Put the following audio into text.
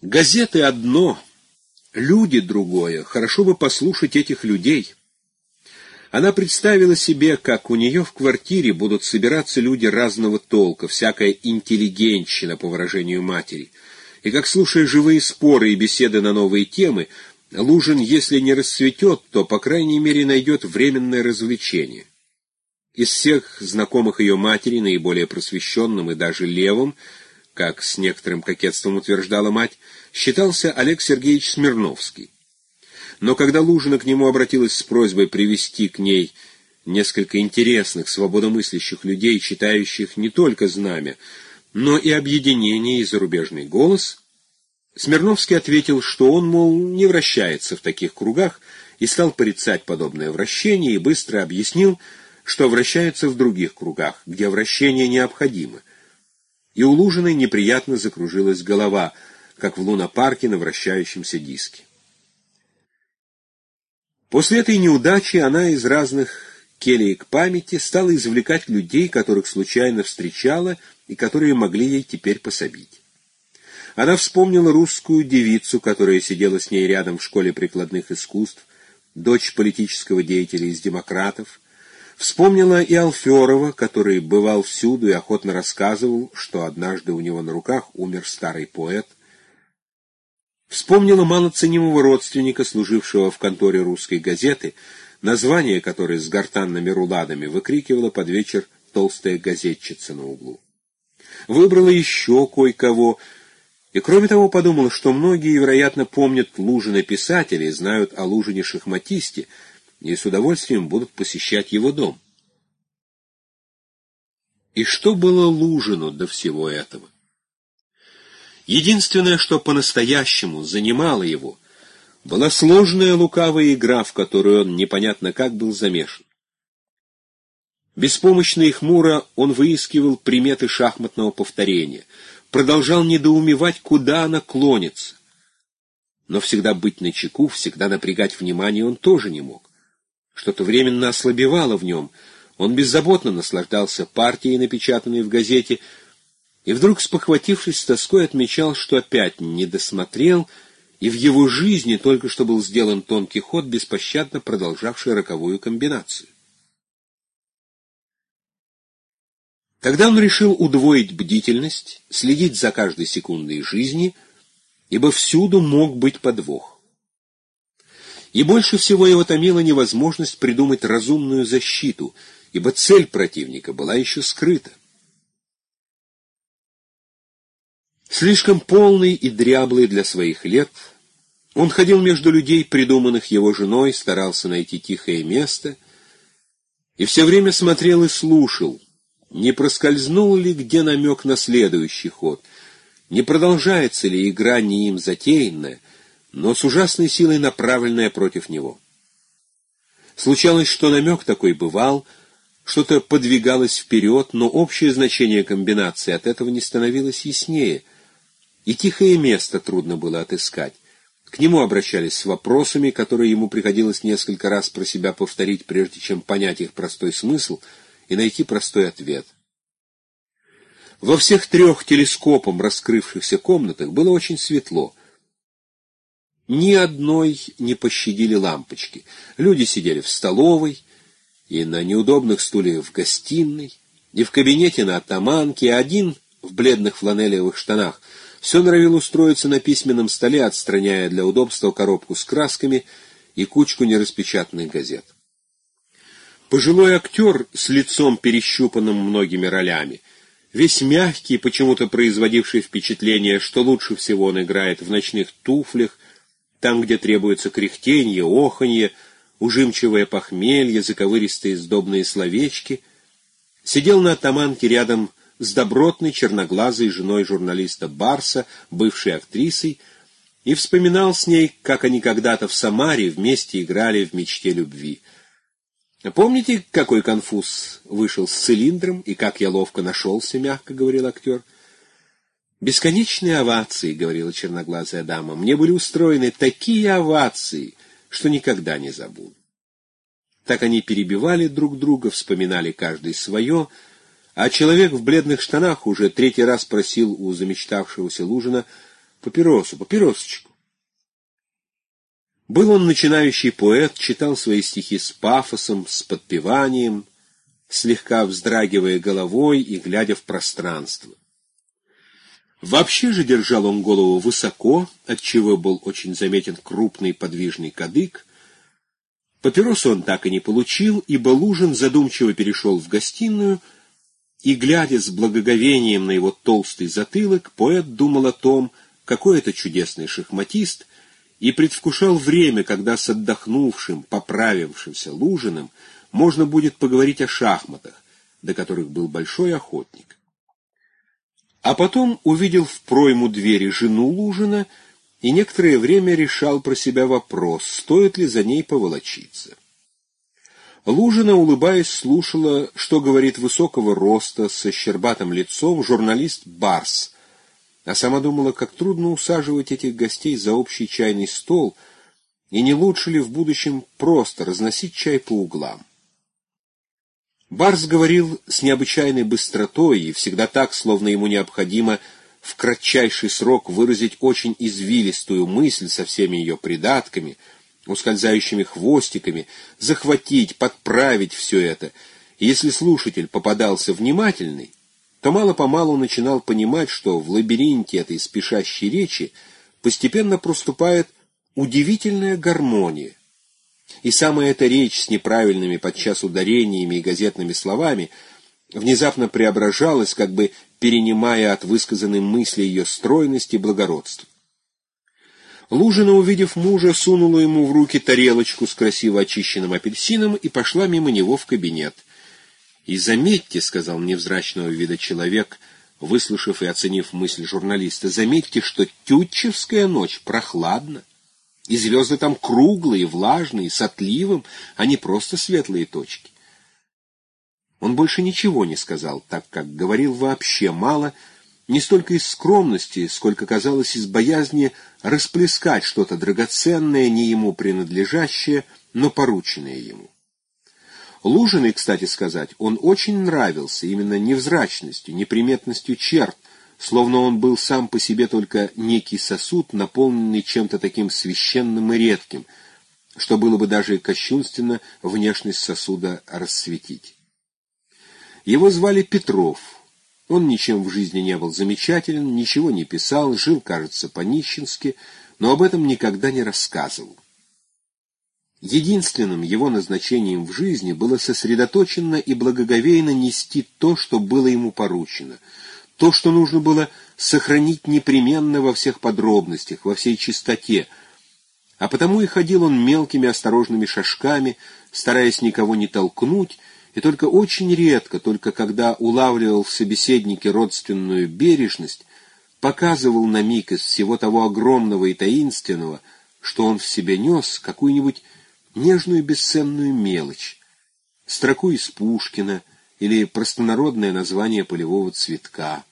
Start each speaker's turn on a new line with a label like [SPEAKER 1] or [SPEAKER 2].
[SPEAKER 1] Газеты одно, люди другое. Хорошо бы послушать этих людей. Она представила себе, как у нее в квартире будут собираться люди разного толка, всякая интеллигентщина, по выражению матери, и как, слушая живые споры и беседы на новые темы, Лужин, если не расцветет, то, по крайней мере, найдет временное развлечение. Из всех знакомых ее матери, наиболее просвещенным и даже левым, как с некоторым кокетством утверждала мать, считался Олег Сергеевич Смирновский. Но когда Лужина к нему обратилась с просьбой привести к ней несколько интересных, свободомыслящих людей, читающих не только «Знамя», но и «Объединение» и «Зарубежный голос», Смирновский ответил, что он, мол, не вращается в таких кругах, и стал порицать подобное вращение, и быстро объяснил, что вращается в других кругах, где вращение необходимо. И у Лужиной неприятно закружилась голова, как в лунопарке на вращающемся диске. После этой неудачи она из разных келеек памяти стала извлекать людей, которых случайно встречала и которые могли ей теперь пособить. Она вспомнила русскую девицу, которая сидела с ней рядом в школе прикладных искусств, дочь политического деятеля из демократов, Вспомнила и Алферова, который бывал всюду и охотно рассказывал, что однажды у него на руках умер старый поэт. Вспомнила малоценимого родственника, служившего в конторе русской газеты, название которой с гортанными руладами выкрикивала под вечер толстая газетчица на углу. Выбрала еще кое-кого, и кроме того подумала, что многие, вероятно, помнят Лужина писателя и знают о Лужине-шахматисте, и с удовольствием будут посещать его дом. И что было Лужину до всего этого? Единственное, что по-настоящему занимало его, была сложная лукавая игра, в которую он непонятно как был замешан. Беспомощно и хмуро он выискивал приметы шахматного повторения, продолжал недоумевать, куда она клонится. Но всегда быть начеку, всегда напрягать внимание он тоже не мог. Что-то временно ослабевало в нем. Он беззаботно наслаждался партией, напечатанной в газете, и вдруг, спохватившись с тоской, отмечал, что опять не досмотрел, и в его жизни только что был сделан тонкий ход, беспощадно продолжавший роковую комбинацию. Тогда он решил удвоить бдительность, следить за каждой секундой жизни, ибо всюду мог быть подвох. И больше всего его томила невозможность придумать разумную защиту, ибо цель противника была еще скрыта. Слишком полный и дряблый для своих лет, он ходил между людей, придуманных его женой, старался найти тихое место и все время смотрел и слушал, не проскользнул ли где намек на следующий ход, не продолжается ли игра не им затеянная, но с ужасной силой направленная против него. Случалось, что намек такой бывал, что-то подвигалось вперед, но общее значение комбинации от этого не становилось яснее — и тихое место трудно было отыскать. К нему обращались с вопросами, которые ему приходилось несколько раз про себя повторить, прежде чем понять их простой смысл и найти простой ответ. Во всех трех телескопом раскрывшихся комнатах было очень светло. Ни одной не пощадили лампочки. Люди сидели в столовой и на неудобных стульях в гостиной, и в кабинете на атаманке, один в бледных фланелевых штанах — все норовил устроиться на письменном столе, отстраняя для удобства коробку с красками и кучку нераспечатанных газет. Пожилой актер с лицом, перещупанным многими ролями, весь мягкий, почему-то производивший впечатление, что лучше всего он играет в ночных туфлях, там, где требуется кряхтенье, оханье, ужимчивое похмелье, заковыристые сдобные словечки, сидел на атаманке рядом с добротной черноглазой женой журналиста Барса, бывшей актрисой, и вспоминал с ней, как они когда-то в Самаре вместе играли в «Мечте любви». «Помните, какой конфуз вышел с цилиндром, и как я ловко нашелся?» — мягко говорил актер. «Бесконечные овации», — говорила черноглазая дама. «Мне были устроены такие овации, что никогда не забуду». Так они перебивали друг друга, вспоминали каждый свое — а человек в бледных штанах уже третий раз просил у замечтавшегося Лужина Папиросу, папиросочку. Был он начинающий поэт, читал свои стихи с пафосом, с подпеванием, слегка вздрагивая головой и глядя в пространство. Вообще же держал он голову высоко, отчего был очень заметен крупный подвижный кадык. Папиросу он так и не получил, ибо Лужин задумчиво перешел в гостиную, и, глядя с благоговением на его толстый затылок, поэт думал о том, какой это чудесный шахматист, и предвкушал время, когда с отдохнувшим, поправившимся Лужиным можно будет поговорить о шахматах, до которых был большой охотник. А потом увидел в пройму двери жену Лужина и некоторое время решал про себя вопрос, стоит ли за ней поволочиться. Лужина, улыбаясь, слушала, что говорит высокого роста, со щербатым лицом журналист Барс, а сама думала, как трудно усаживать этих гостей за общий чайный стол, и не лучше ли в будущем просто разносить чай по углам. Барс говорил с необычайной быстротой и всегда так, словно ему необходимо в кратчайший срок выразить очень извилистую мысль со всеми ее придатками, ускользающими хвостиками, захватить, подправить все это. И если слушатель попадался внимательный, то мало-помалу начинал понимать, что в лабиринте этой спешащей речи постепенно проступает удивительная гармония, и самая эта речь с неправильными подчас ударениями и газетными словами внезапно преображалась, как бы перенимая от высказанной мысли ее стройность и благородство. Лужина, увидев мужа, сунула ему в руки тарелочку с красиво очищенным апельсином и пошла мимо него в кабинет. «И заметьте», — сказал невзрачного вида человек, выслушав и оценив мысль журналиста, — «заметьте, что Тютчевская ночь прохладна. И звезды там круглые, влажные, с отливом, а не просто светлые точки. Он больше ничего не сказал, так как говорил вообще мало, не столько из скромности, сколько казалось из боязни расплескать что-то драгоценное, не ему принадлежащее, но порученное ему. Лужиной, кстати сказать, он очень нравился именно невзрачностью, неприметностью черт, словно он был сам по себе только некий сосуд, наполненный чем-то таким священным и редким, что было бы даже кощунственно внешность сосуда рассветить. Его звали Петров. Он ничем в жизни не был замечателен, ничего не писал, жил, кажется, по-нищенски, но об этом никогда не рассказывал. Единственным его назначением в жизни было сосредоточенно и благоговейно нести то, что было ему поручено — то, что нужно было сохранить непременно во всех подробностях, во всей чистоте. А потому и ходил он мелкими осторожными шажками, стараясь никого не толкнуть, и только очень редко, только когда улавливал в собеседнике родственную бережность, показывал на миг из всего того огромного и таинственного, что он в себе нес, какую-нибудь нежную бесценную мелочь, строку из Пушкина или простонародное название полевого цветка.